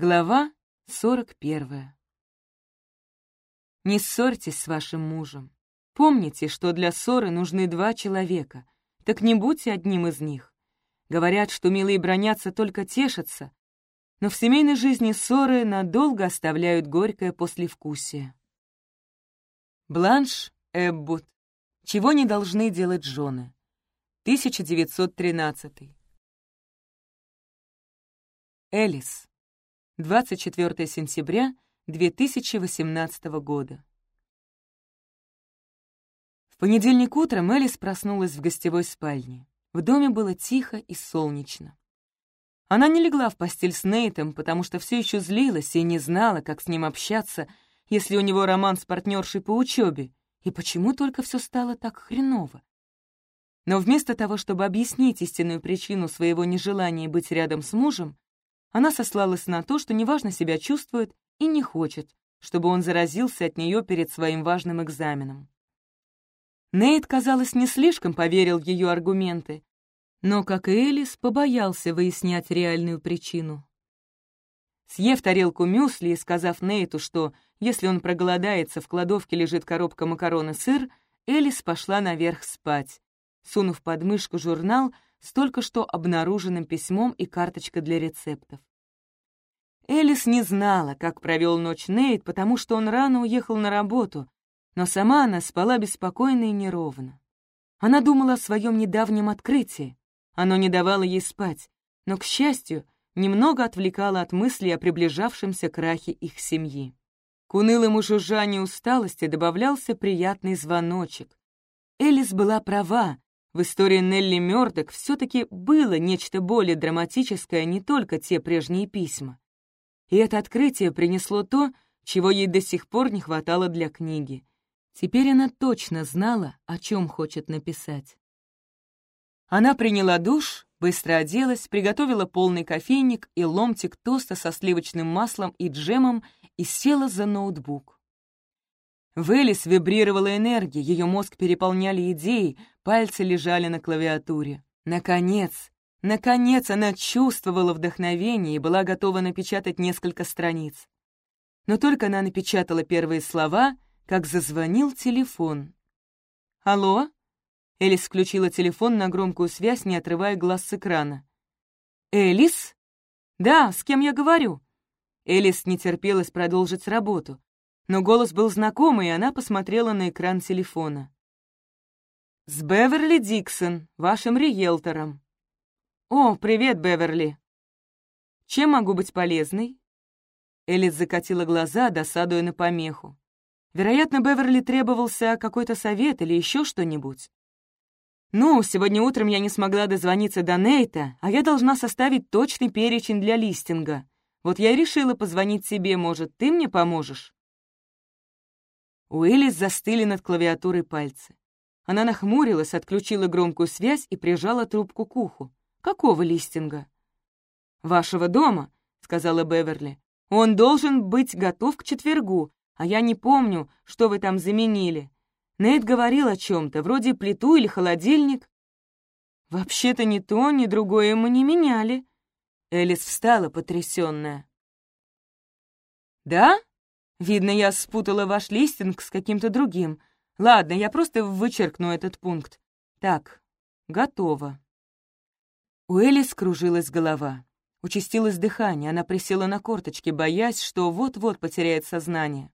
Глава 41. Не ссорьтесь с вашим мужем. Помните, что для ссоры нужны два человека, так не будьте одним из них. Говорят, что милые бронятся, только тешатся, но в семейной жизни ссоры надолго оставляют горькое послевкусие. Бланш Эббут. Чего не должны делать жены. 1913. Элис. 24 сентября 2018 года. В понедельник утром Элис проснулась в гостевой спальне. В доме было тихо и солнечно. Она не легла в постель с Нейтом, потому что все еще злилась и не знала, как с ним общаться, если у него роман с партнершей по учебе, и почему только все стало так хреново. Но вместо того, чтобы объяснить истинную причину своего нежелания быть рядом с мужем, она сослалась на то, что неважно себя чувствует и не хочет, чтобы он заразился от нее перед своим важным экзаменом. Нейт, казалось, не слишком поверил ее аргументы, но, как и Элис, побоялся выяснять реальную причину. Съев тарелку мюсли и сказав Нейту, что, если он проголодается, в кладовке лежит коробка макарон и сыр, Элис пошла наверх спать, сунув под мышку журнал с только что обнаруженным письмом и карточкой для рецептов. Элис не знала, как провел ночь Нейт, потому что он рано уехал на работу, но сама она спала беспокойно и неровно. Она думала о своем недавнем открытии. Оно не давало ей спать, но, к счастью, немного отвлекало от мыслей о приближавшемся крахе их семьи. К унылому жужжанию усталости добавлялся приятный звоночек. Элис была права, в истории Нелли Мёрдок все-таки было нечто более драматическое, не только те прежние письма. И это открытие принесло то, чего ей до сих пор не хватало для книги. Теперь она точно знала, о чем хочет написать. Она приняла душ, быстро оделась, приготовила полный кофейник и ломтик тоста со сливочным маслом и джемом и села за ноутбук. В Элис вибрировала энергия, ее мозг переполняли идеи, пальцы лежали на клавиатуре. Наконец, наконец она чувствовала вдохновение и была готова напечатать несколько страниц. Но только она напечатала первые слова, как зазвонил телефон. «Алло?» Элис включила телефон на громкую связь, не отрывая глаз с экрана. «Элис?» «Да, с кем я говорю?» Элис не терпелась продолжить работу, но голос был знакомый, и она посмотрела на экран телефона. «С Беверли Диксон, вашим риэлтором». «О, привет, Беверли!» «Чем могу быть полезной?» Элис закатила глаза, досадуя на помеху. Вероятно, Беверли требовался какой-то совет или еще что-нибудь. «Ну, сегодня утром я не смогла дозвониться до Нейта, а я должна составить точный перечень для листинга. Вот я и решила позвонить тебе, может, ты мне поможешь?» У Элис застыли над клавиатурой пальцы. Она нахмурилась, отключила громкую связь и прижала трубку к уху. «Какого листинга?» «Вашего дома», — сказала Беверли. «Он должен быть готов к четвергу, а я не помню, что вы там заменили. Нейт говорил о чем-то, вроде плиту или холодильник. Вообще-то ни то, ни другое мы не меняли. Элис встала, потрясенная. Да? Видно, я спутала ваш листинг с каким-то другим. Ладно, я просто вычеркну этот пункт. Так, готово. У Элис кружилась голова. Участилось дыхание, она присела на корточки, боясь, что вот-вот потеряет сознание.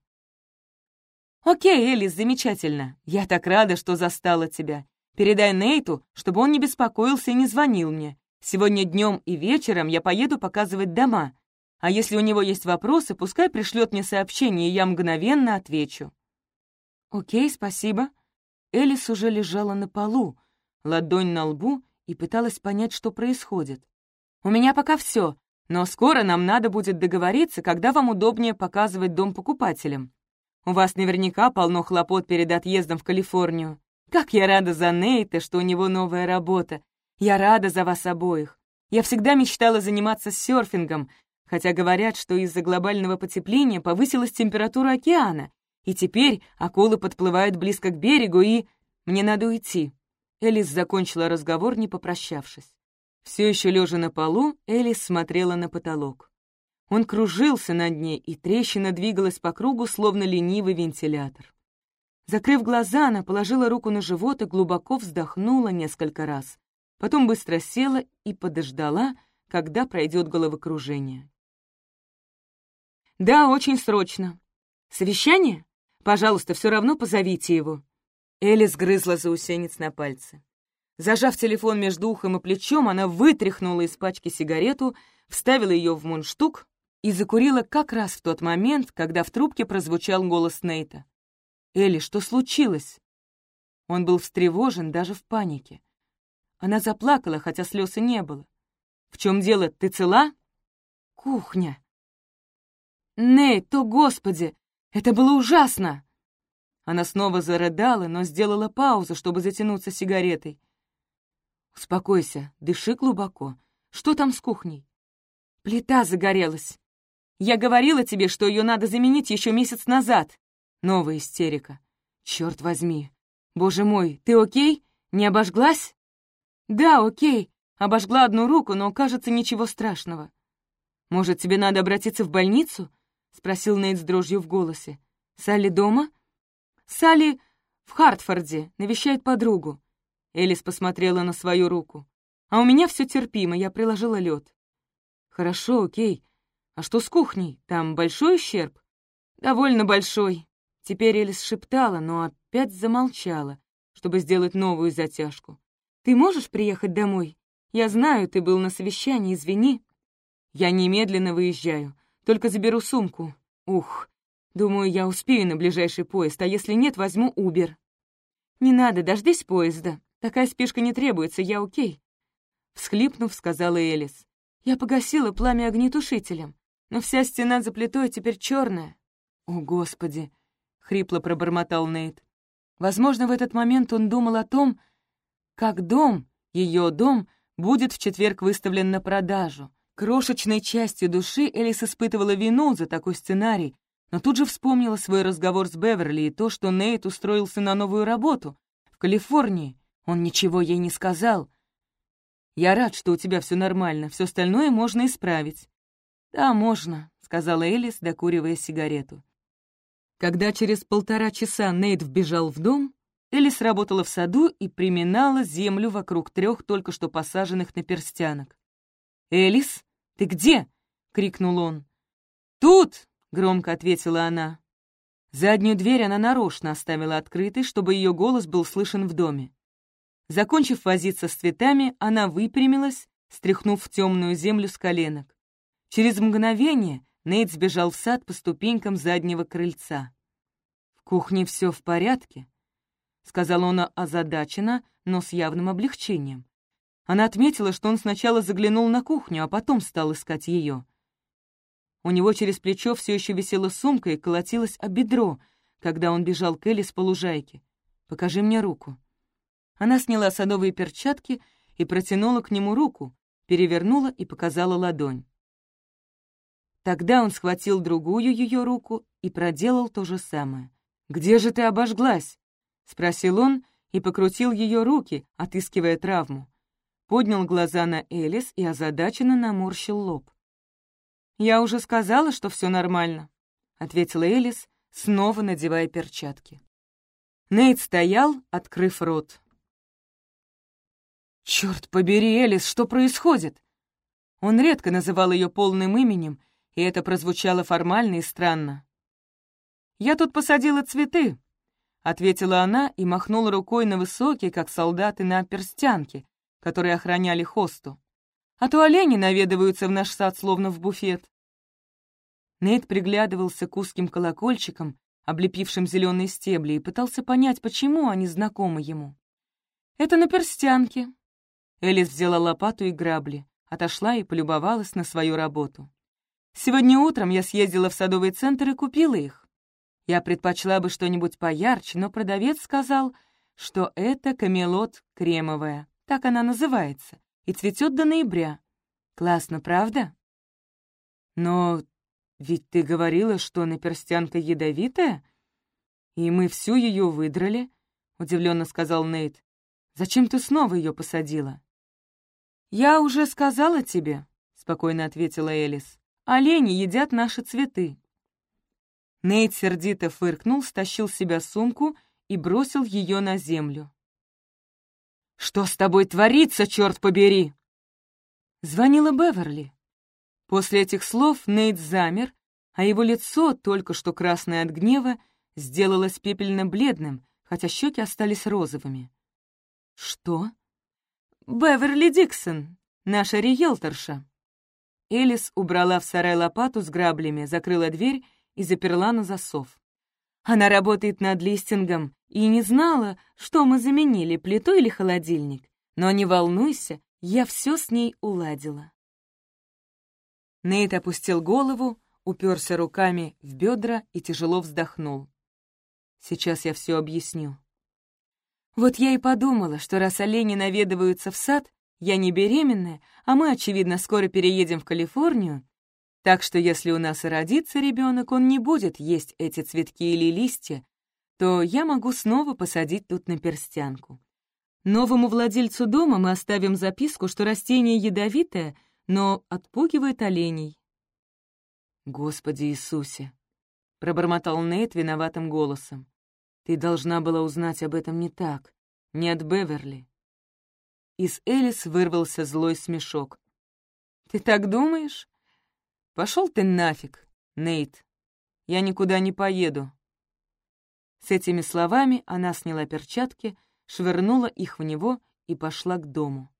«Окей, Элис, замечательно. Я так рада, что застала тебя. Передай Нейту, чтобы он не беспокоился и не звонил мне. Сегодня днем и вечером я поеду показывать дома. А если у него есть вопросы, пускай пришлет мне сообщение, и я мгновенно отвечу». «Окей, спасибо». Элис уже лежала на полу, ладонь на лбу, и пыталась понять, что происходит. «У меня пока все, но скоро нам надо будет договориться, когда вам удобнее показывать дом покупателям. У вас наверняка полно хлопот перед отъездом в Калифорнию. Как я рада за Нейта, что у него новая работа. Я рада за вас обоих. Я всегда мечтала заниматься серфингом, хотя говорят, что из-за глобального потепления повысилась температура океана, и теперь акулы подплывают близко к берегу, и... Мне надо уйти. Элис закончила разговор, не попрощавшись. Все еще лежа на полу, Элис смотрела на потолок. Он кружился над ней, и трещина двигалась по кругу, словно ленивый вентилятор. Закрыв глаза, она положила руку на живот и глубоко вздохнула несколько раз. Потом быстро села и подождала, когда пройдет головокружение. «Да, очень срочно. Совещание? Пожалуйста, все равно позовите его». Элис грызла заусенец на пальце. Зажав телефон между ухом и плечом, она вытряхнула из пачки сигарету, вставила ее в мундштук и закурила как раз в тот момент, когда в трубке прозвучал голос Нейта. «Элли, что случилось?» Он был встревожен, даже в панике. Она заплакала, хотя слез и не было. «В чем дело, ты цела?» «Кухня». «Нейт, то господи! Это было ужасно!» Она снова зарыдала, но сделала паузу, чтобы затянуться сигаретой. «Успокойся, дыши глубоко. Что там с кухней?» «Плита загорелась. Я говорила тебе, что ее надо заменить еще месяц назад». Новая истерика. «Черт возьми! Боже мой, ты окей? Не обожглась?» «Да, окей. Обожгла одну руку, но, кажется, ничего страшного». «Может, тебе надо обратиться в больницу?» — спросил Нейт с дрожью в голосе. «Салли дома?» «Салли в Хартфорде, навещает подругу. Элис посмотрела на свою руку. «А у меня все терпимо, я приложила лед. «Хорошо, окей. А что с кухней? Там большой ущерб?» «Довольно большой». Теперь Элис шептала, но опять замолчала, чтобы сделать новую затяжку. «Ты можешь приехать домой? Я знаю, ты был на совещании, извини». «Я немедленно выезжаю, только заберу сумку. Ух, думаю, я успею на ближайший поезд, а если нет, возьму Убер». «Не надо, дождись поезда. Такая спешка не требуется, я окей». Всхлипнув, сказала Элис. «Я погасила пламя огнетушителем, но вся стена за плитой теперь черная». «О, Господи!» — хрипло пробормотал Нейт. Возможно, в этот момент он думал о том, как дом, ее дом, будет в четверг выставлен на продажу. Крошечной частью души Элис испытывала вину за такой сценарий, но тут же вспомнила свой разговор с Беверли и то, что Нейт устроился на новую работу в Калифорнии, он ничего ей не сказал. «Я рад, что у тебя все нормально, все остальное можно исправить». «Да, можно», — сказала Элис, докуривая сигарету. Когда через полтора часа Нейт вбежал в дом, Элис работала в саду и приминала землю вокруг трех только что посаженных наперстянок. «Элис, ты где?» — крикнул он. «Тут!» — громко ответила она. Заднюю дверь она нарочно оставила открытой, чтобы ее голос был слышен в доме. Закончив возиться с цветами, она выпрямилась, стряхнув в темную землю с коленок. Через мгновение Нейт сбежал в сад по ступенькам заднего крыльца. «В кухне все в порядке», — сказал он озадаченно, но с явным облегчением. Она отметила, что он сначала заглянул на кухню, а потом стал искать ее. У него через плечо все еще висела сумка и колотилась об бедро, когда он бежал к Элли с полужайки. «Покажи мне руку». Она сняла садовые перчатки и протянула к нему руку, перевернула и показала ладонь. Тогда он схватил другую ее руку и проделал то же самое. «Где же ты обожглась?» — спросил он и покрутил ее руки, отыскивая травму. Поднял глаза на Элис и озадаченно наморщил лоб. «Я уже сказала, что все нормально», — ответила Элис, снова надевая перчатки. Нейт стоял, открыв рот. «Черт побери, Элис, что происходит?» Он редко называл ее полным именем, и это прозвучало формально и странно. «Я тут посадила цветы», — ответила она и махнула рукой на высокие, как солдаты на перстянке, которые охраняли хосту. «А то олени наведываются в наш сад, словно в буфет». Нейт приглядывался к узким колокольчикам, облепившим зеленые стебли, и пытался понять, почему они знакомы ему. «Это на перстянке», Элис взяла лопату и грабли, отошла и полюбовалась на свою работу. «Сегодня утром я съездила в садовый центр и купила их. Я предпочла бы что-нибудь поярче, но продавец сказал, что это камелот кремовая, так она называется, и цветет до ноября. Классно, правда? Но ведь ты говорила, что наперстянка ядовитая, и мы всю ее выдрали, — удивленно сказал Нейт. «Зачем ты снова ее посадила?» «Я уже сказала тебе», — спокойно ответила Элис. олени едят наши цветы». Нейт сердито фыркнул, стащил с себя сумку и бросил ее на землю. «Что с тобой творится, черт побери?» Звонила Беверли. После этих слов Нейт замер, а его лицо, только что красное от гнева, сделалось пепельно-бледным, хотя щеки остались розовыми. «Что?» «Беверли Диксон, наша риэлторша». Элис убрала в сарай лопату с граблями, закрыла дверь и заперла на засов. Она работает над листингом и не знала, что мы заменили, плиту или холодильник. Но не волнуйся, я все с ней уладила. Нейт опустил голову, уперся руками в бедра и тяжело вздохнул. Сейчас я все объясню. Вот я и подумала, что раз олени наведываются в сад, я не беременная, а мы, очевидно, скоро переедем в Калифорнию, так что если у нас и родится ребенок, он не будет есть эти цветки или листья, то я могу снова посадить тут на перстянку. Новому владельцу дома мы оставим записку, что растение ядовитое, но отпугивает оленей. «Господи Иисусе!» — пробормотал Нейт виноватым голосом. «Ты должна была узнать об этом не так, не от Беверли». Из Элис вырвался злой смешок. «Ты так думаешь?» «Пошел ты нафиг, Нейт. Я никуда не поеду». С этими словами она сняла перчатки, швырнула их в него и пошла к дому.